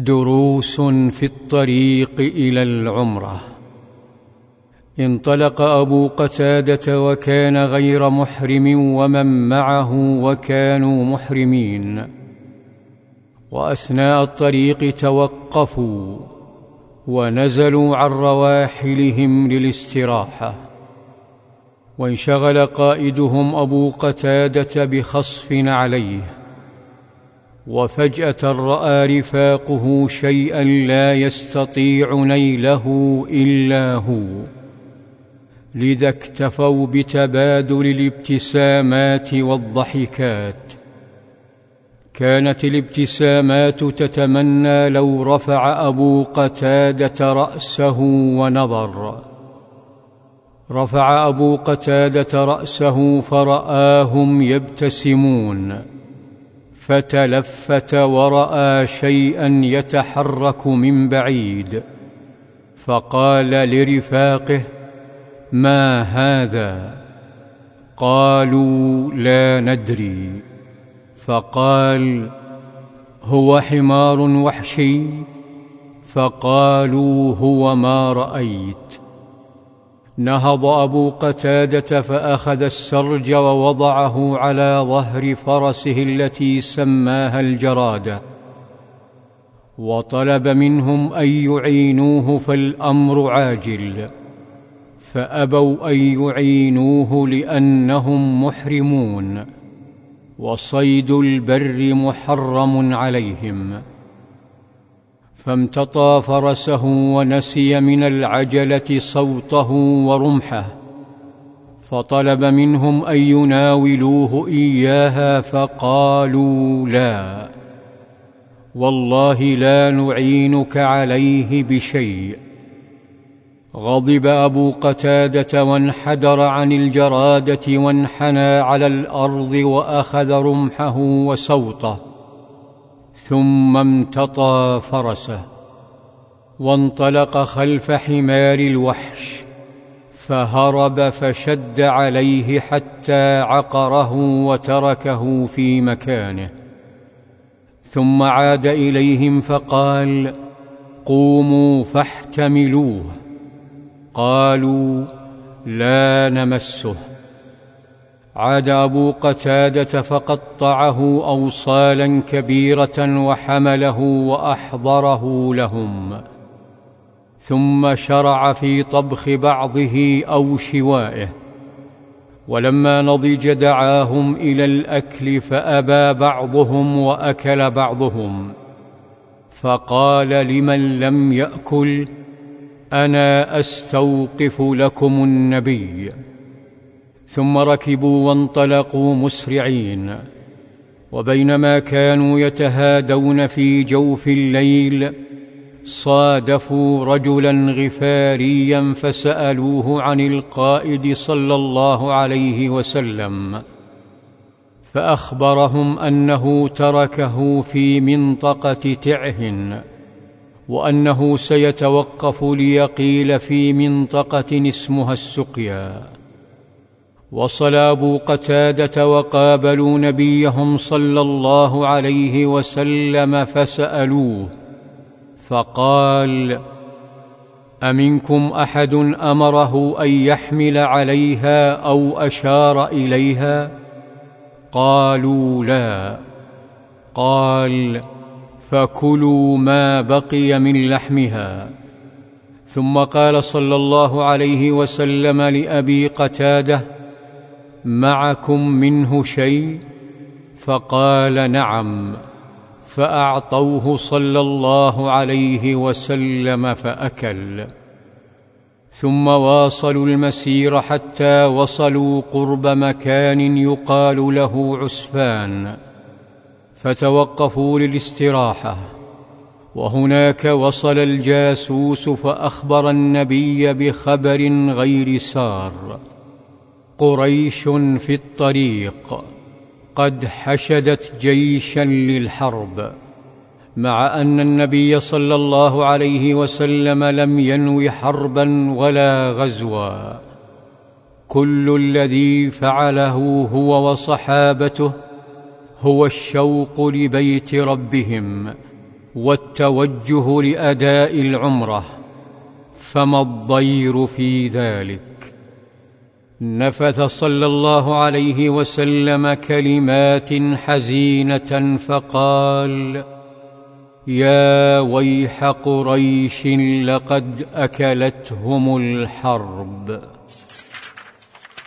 دروس في الطريق إلى العمرة. انطلق أبو قتادة وكان غير محرم ومن معه وكانوا محرمين. وأثناء الطريق توقفوا ونزلوا عن رواحلهم للاستراحة. وانشغل قائدهم أبو قتادة بخصف عليه. وفجأة رأى رفاقه شيئا لا يستطيع نيله إلا هو. لذا اكتفوا بتبادل الابتسامات والضحكات. كانت الابتسامات تتمنى لو رفع أبو قتادة رأسه ونظر. رفع أبو قتادة رأسه فرآهم يبتسمون. فتلفت ورأى شيئا يتحرك من بعيد فقال لرفاقه ما هذا؟ قالوا لا ندري. فقال هو حمار وحشي؟ فقالوا هو ما رأيت. نهض أبو قتادة فأخذ السرج ووضعه على ظهر فرسه التي سماها الجراده وطلب منهم أن يعينوه فالأمر عاجل. فأبوا أن يعينوه لأنهم محرمون. وصيد البر محرم عليهم. فامتطى فرسه ونسي من العجلة صوته ورمحه فطلب منهم أن يناولوه إياها فقالوا لا والله لا نعينك عليه بشيء. غضب أبو قتادة وانحدر عن الجرادة وانحنى على الأرض وأخذ رمحه وسوطه ثم امتطى فرسه وانطلق خلف حمار الوحش فهرب فشد عليه حتى عقره وتركه في مكانه. ثم عاد إليهم فقال قوموا فاحتملوه قالوا لا نمسه عاد أبو قتادة فقطعه أوصالا كبيرة وحمله وأحضره لهم. ثم شرع في طبخ بعضه أو شوائه. ولما نضج دعاهم إلى الأكل فأبى بعضهم وأكل بعضهم. فقال لمن لم يأكل؟ أنا أستوقف لكم النبي. ثم ركبوا وانطلقوا مسرعين. وبينما كانوا يتهادون في جوف الليل صادفوا رجلا غفاريا فسألوه عن القائد صلى الله عليه وسلم فأخبرهم أنه تركه في منطقة تعه وأنه سيتوقف ليقيل في منطقة اسمها السقيا. وصل ابو قتادة وقابلوا نبيهم صلى الله عليه وسلم فسألوه فقال أمنكم أحد أمره أن يحمل عليها أو أشار إليها؟ قالوا لا. قال فكلوا ما بقي من لحمها. ثم قال صلى الله عليه وسلم لأبي قتادة معكم منه شيء؟ فقال نعم. فأعطوه صلى الله عليه وسلم فأكل. ثم واصلوا المسير حتى وصلوا قرب مكان يقال له عسفان. فتوقفوا للاستراحة. وهناك وصل الجاسوس فأخبر النبي بخبر غير سار. قريش في الطريق. قد حشدت جيشا للحرب. مع أن النبي صلى الله عليه وسلم لم ينو حربا ولا غزوا. كل الذي فعله هو وصحابته هو الشوق لبيت ربهم والتوجه لأداء العمرة. فما الضير في ذلك؟ نفث صلى الله عليه وسلم كلمات حزينة فقال يا ويح قريش لقد أكلتهم الحرب.